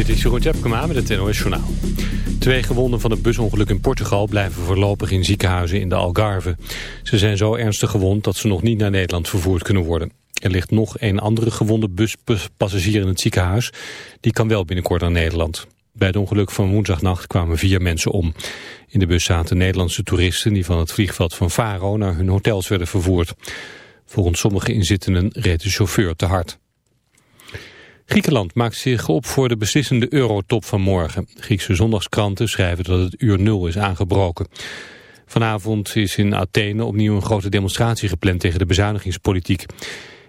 Dit is Jeroen Tjepkema met het NOS Journaal. Twee gewonden van het busongeluk in Portugal blijven voorlopig in ziekenhuizen in de Algarve. Ze zijn zo ernstig gewond dat ze nog niet naar Nederland vervoerd kunnen worden. Er ligt nog een andere gewonde buspassagier in het ziekenhuis. Die kan wel binnenkort naar Nederland. Bij het ongeluk van woensdagnacht kwamen vier mensen om. In de bus zaten Nederlandse toeristen die van het vliegveld van Faro naar hun hotels werden vervoerd. Volgens sommige inzittenden reed de chauffeur te hard. Griekenland maakt zich op voor de beslissende eurotop van morgen. Griekse zondagskranten schrijven dat het uur nul is aangebroken. Vanavond is in Athene opnieuw een grote demonstratie gepland tegen de bezuinigingspolitiek.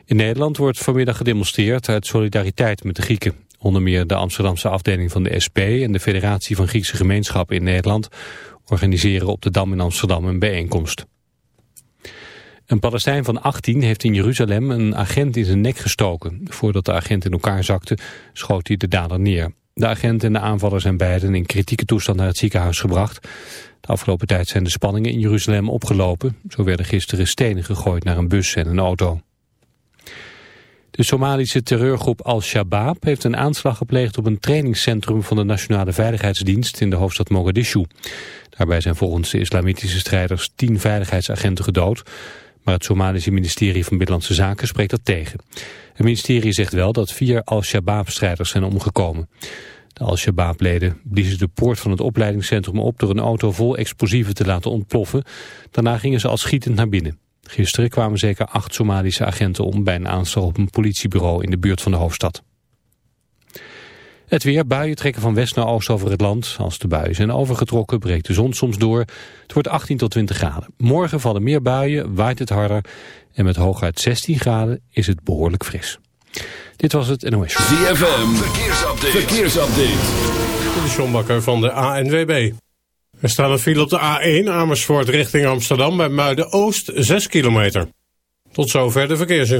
In Nederland wordt vanmiddag gedemonstreerd uit solidariteit met de Grieken. Onder meer de Amsterdamse afdeling van de SP en de Federatie van Griekse Gemeenschappen in Nederland organiseren op de Dam in Amsterdam een bijeenkomst. Een Palestijn van 18 heeft in Jeruzalem een agent in zijn nek gestoken. Voordat de agent in elkaar zakte, schoot hij de dader neer. De agent en de aanvaller zijn beiden in kritieke toestand naar het ziekenhuis gebracht. De afgelopen tijd zijn de spanningen in Jeruzalem opgelopen. Zo werden gisteren stenen gegooid naar een bus en een auto. De Somalische terreurgroep Al-Shabaab heeft een aanslag gepleegd op een trainingscentrum van de Nationale Veiligheidsdienst in de hoofdstad Mogadishu. Daarbij zijn volgens de islamitische strijders tien veiligheidsagenten gedood. Maar het Somalische ministerie van Binnenlandse Zaken spreekt dat tegen. Het ministerie zegt wel dat vier Al-Shabaab-strijders zijn omgekomen. De Al-Shabaab-leden bliezen de poort van het opleidingscentrum op... door een auto vol explosieven te laten ontploffen. Daarna gingen ze al schietend naar binnen. Gisteren kwamen zeker acht Somalische agenten om... bij een aanslag op een politiebureau in de buurt van de hoofdstad. Het weer, buien trekken van west naar oost over het land. Als de buien zijn overgetrokken, breekt de zon soms door. Het wordt 18 tot 20 graden. Morgen vallen meer buien, waait het harder. En met hooguit 16 graden is het behoorlijk fris. Dit was het NOS. ZFM, verkeersupdate. verkeersupdate. De Sjombakker van de ANWB. Er staat een file op de A1 Amersfoort richting Amsterdam bij Muiden-Oost 6 kilometer. Tot zover de verkeersin.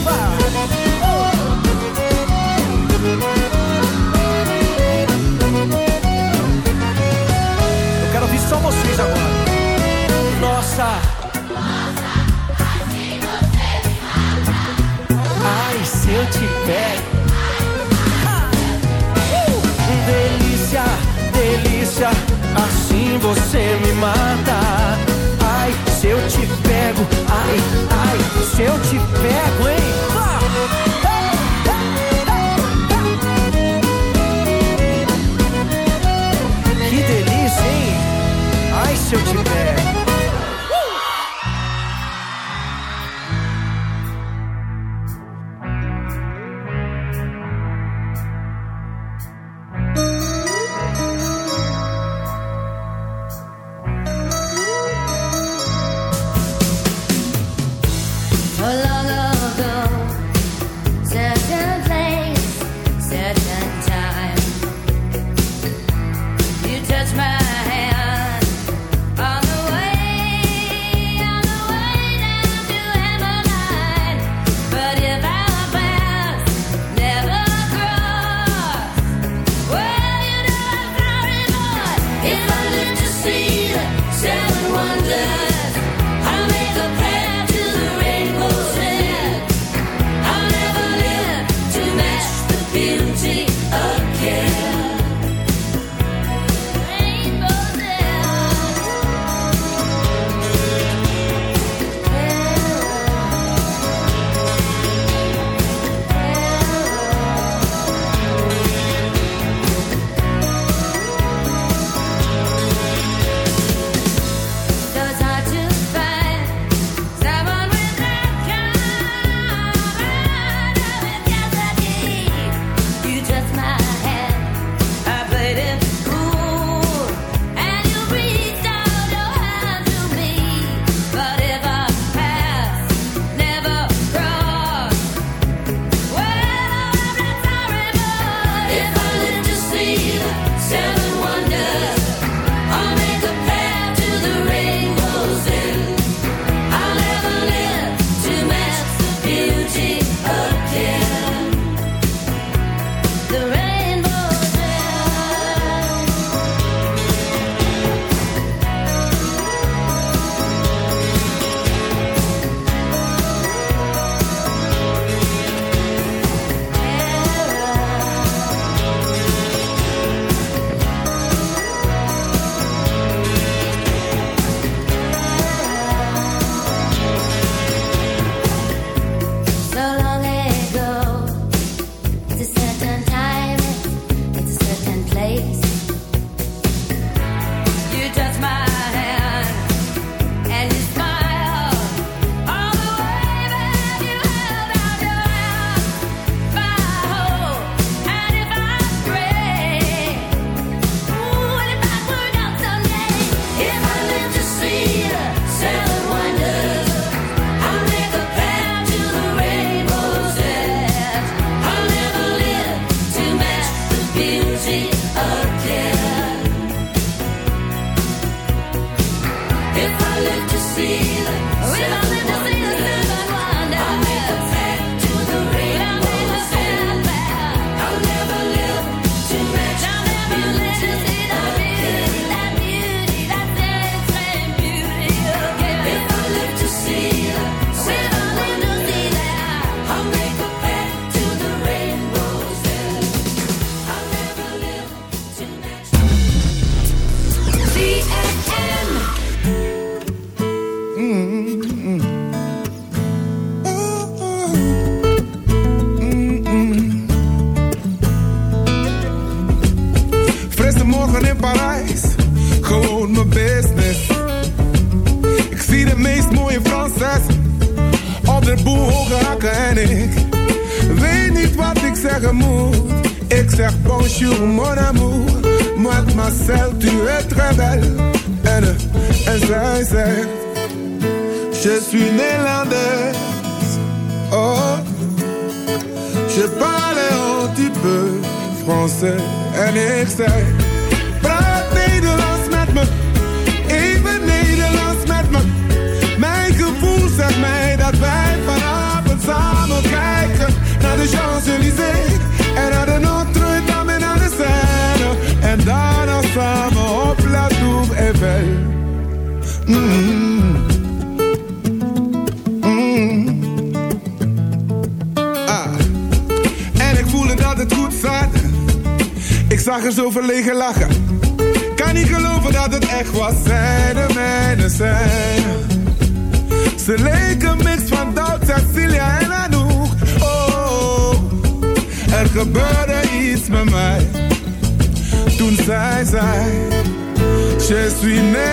you.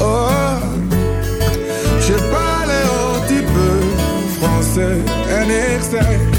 Oh, je parle un petit peu français en ik.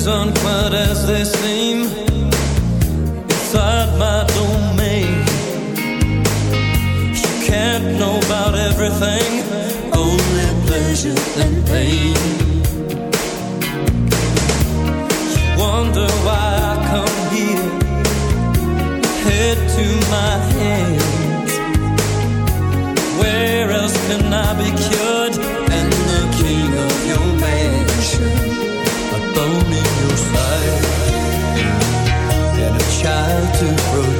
things aren't quite as they seem. Inside my domain. She can't know about everything. Only pleasure and pain. You wonder why I come here. Head to my hands. Where else can I be cured? to protect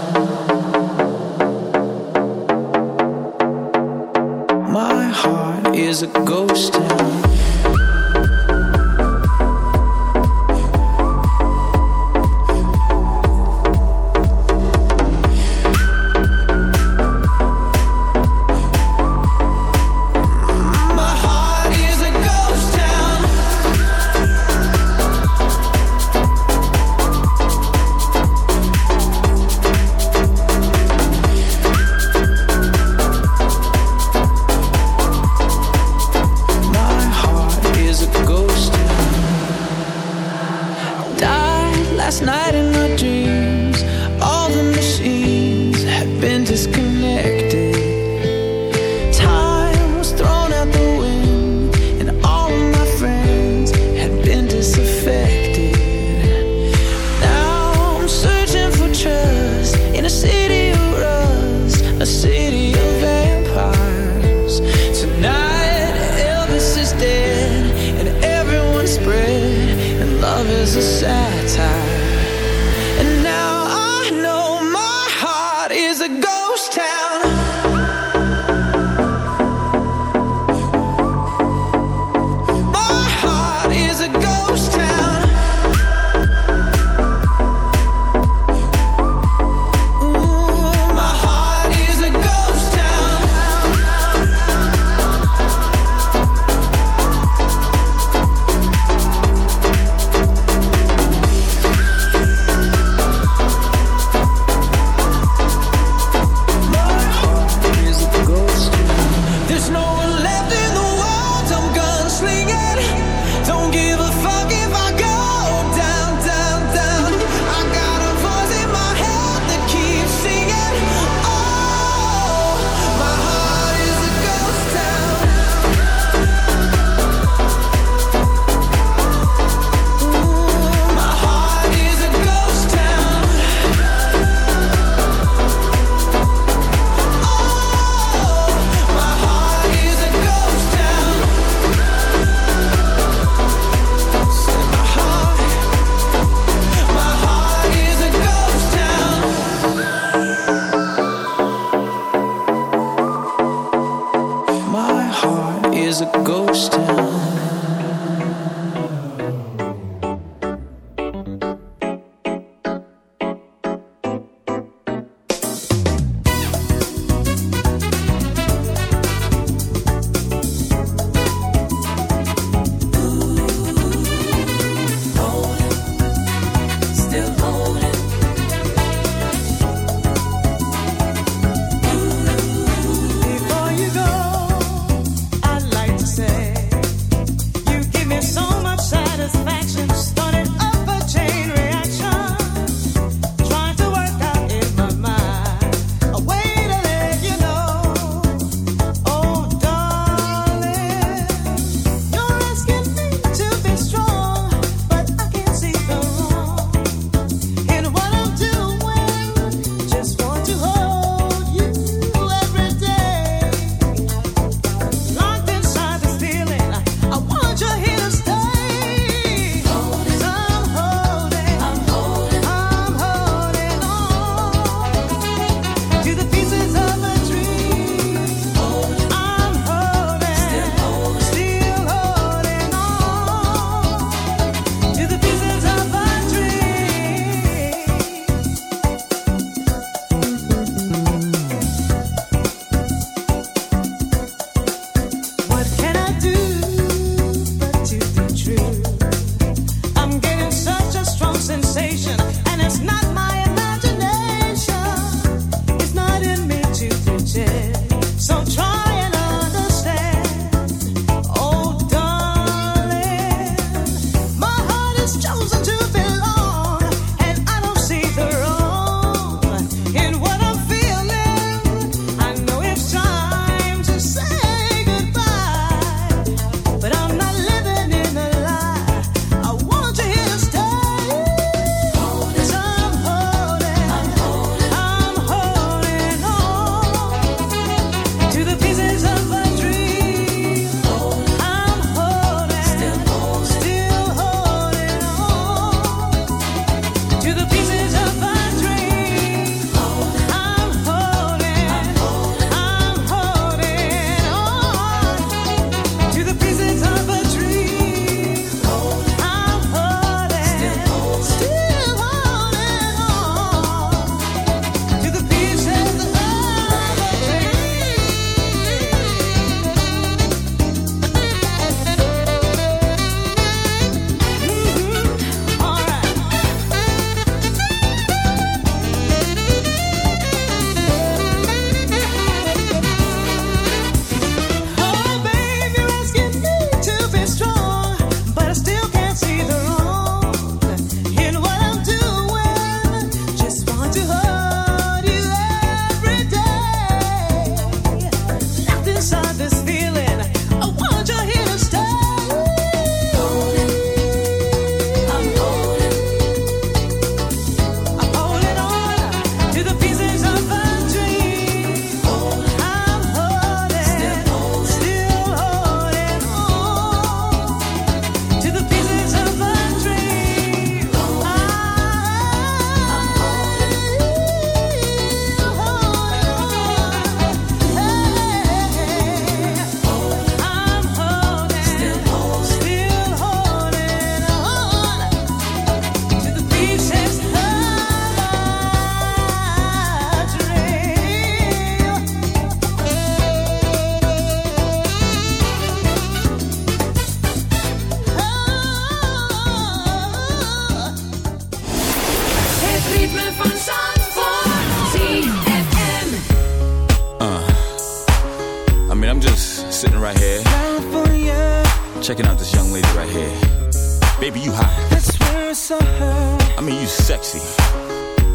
sexy.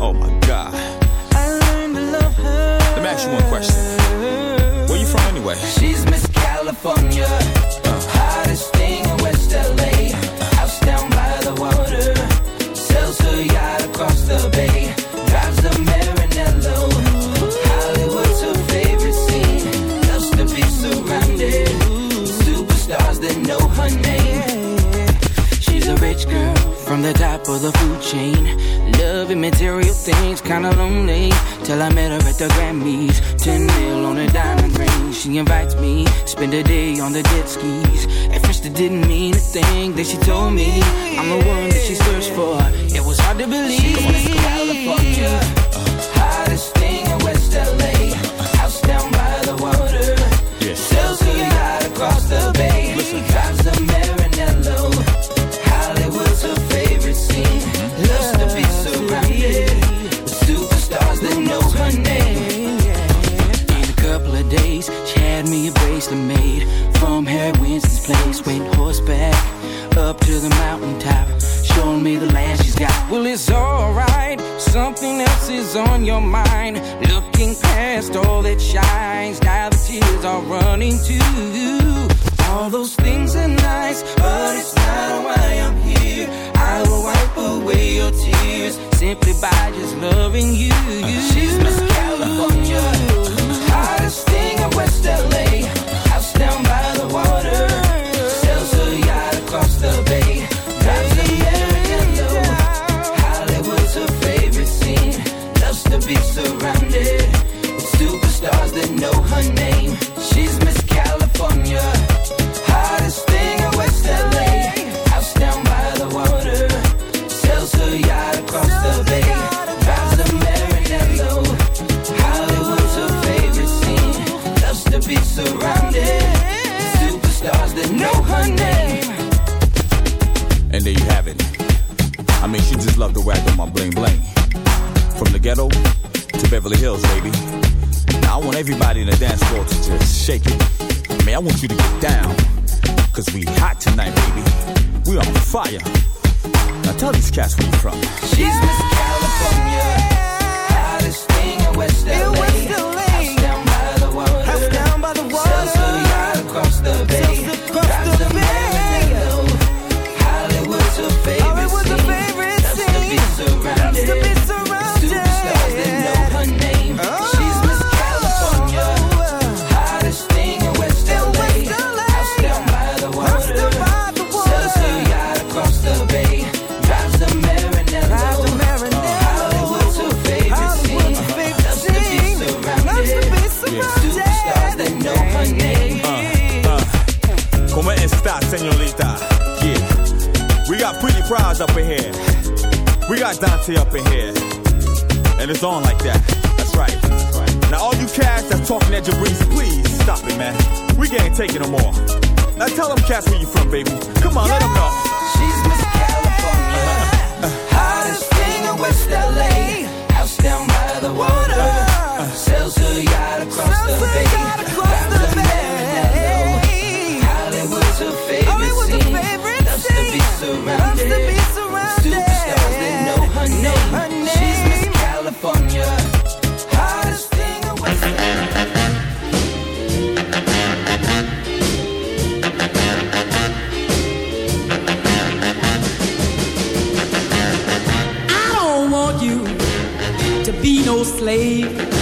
Oh my god. I learned to love her. Let me ask you one question. Where you from anyway? She's Miss California. from the top of the food chain. Loving material things, kinda lonely. Till I met her at the Grammys. 10 mil on a diamond ring. She invites me, spend a day on the jet skis. At first, it didn't mean a thing that she told me. I'm the one that she searched for. It was hard to believe. She California. else is on your mind. Looking past all that shines, now the tears are running too. All those things are nice, but it's talking at Jabrizi. Please stop it, man. We can't take it no more. Now tell them cats where you from, baby. Come on, yeah. let them know. She's Miss California. Uh, hottest thing in West LA. House down by the water. Uh, sells her yacht across sells the bay. slave.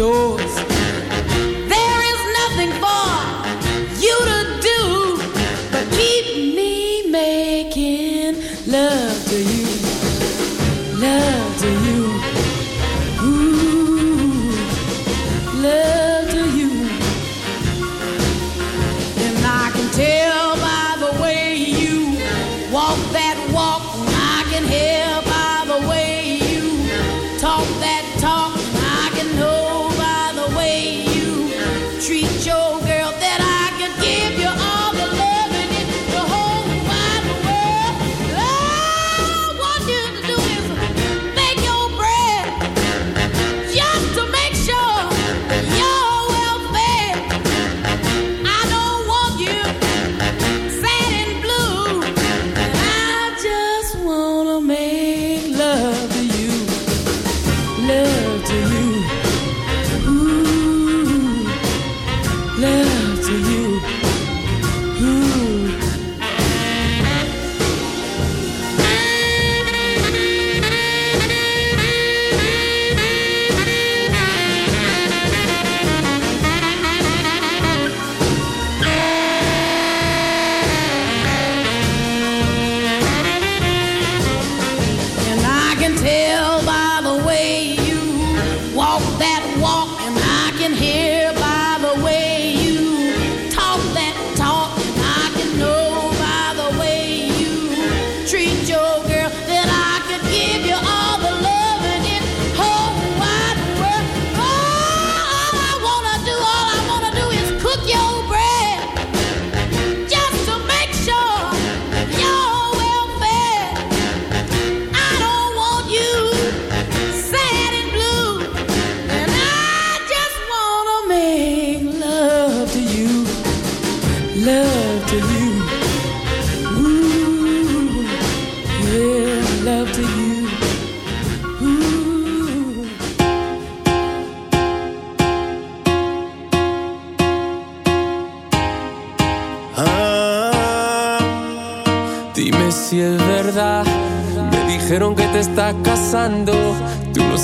door.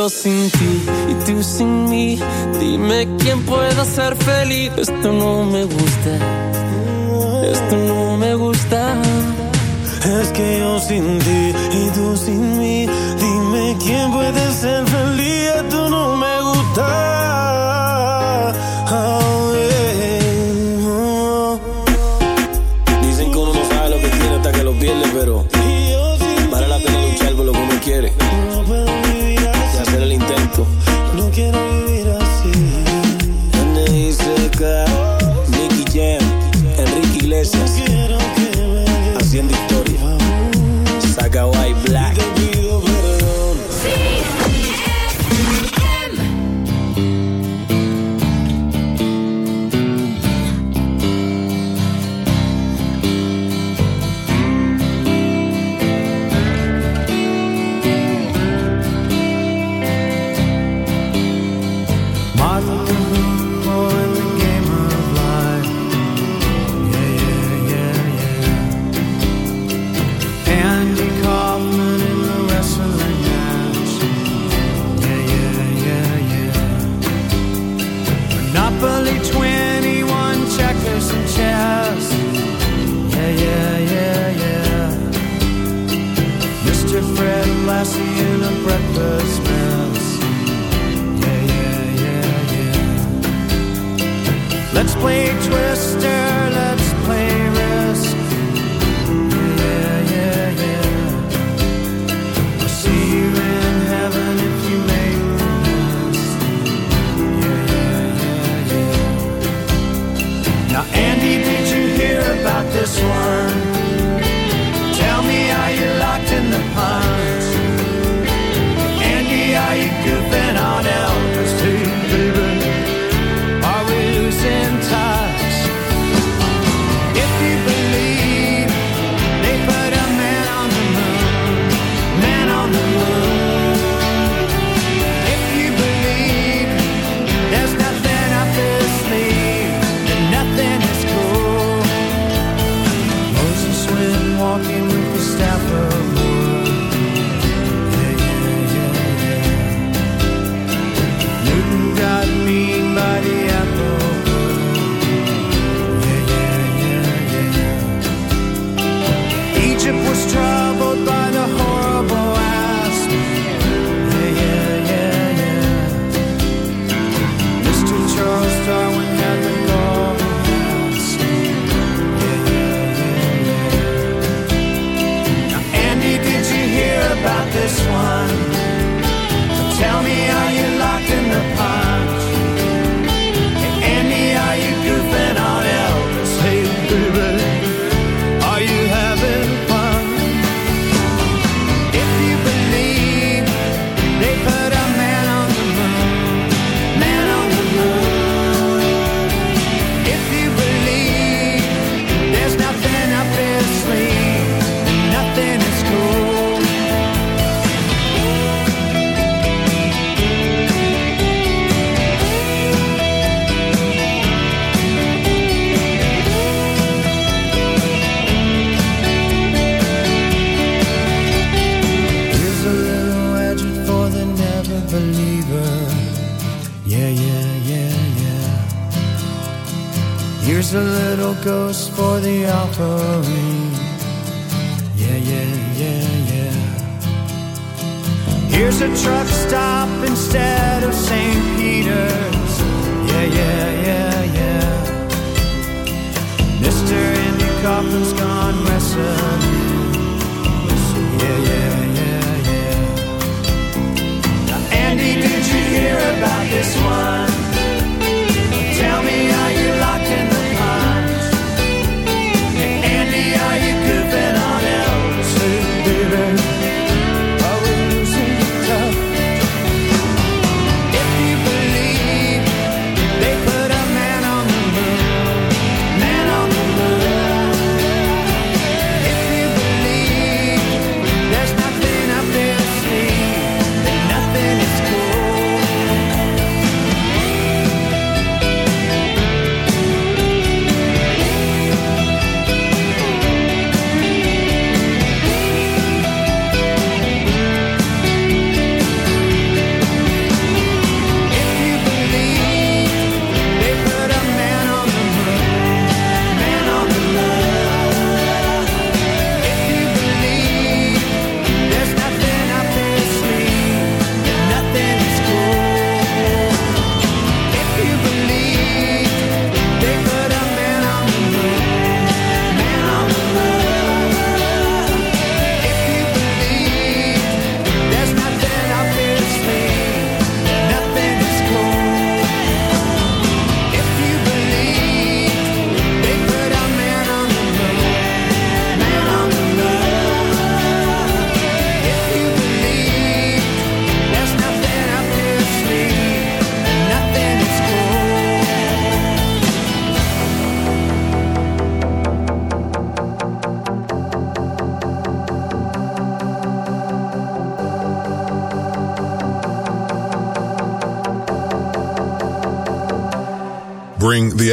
yo sin ti y tú sin mí. Dime quién pueda ser feliz. Esto no me gusta. Esto no me gusta. Es que yo sin ti y tú sin mí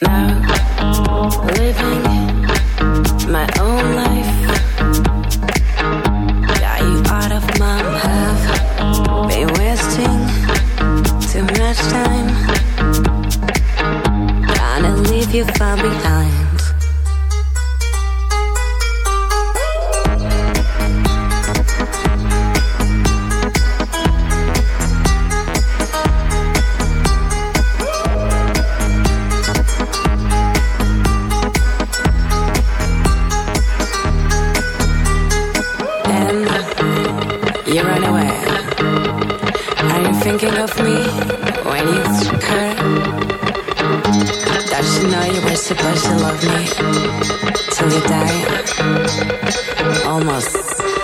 Now, living my own life. Got you out of my been wasting too much time. Leave you far behind. She know you were supposed to love me till you die? Almost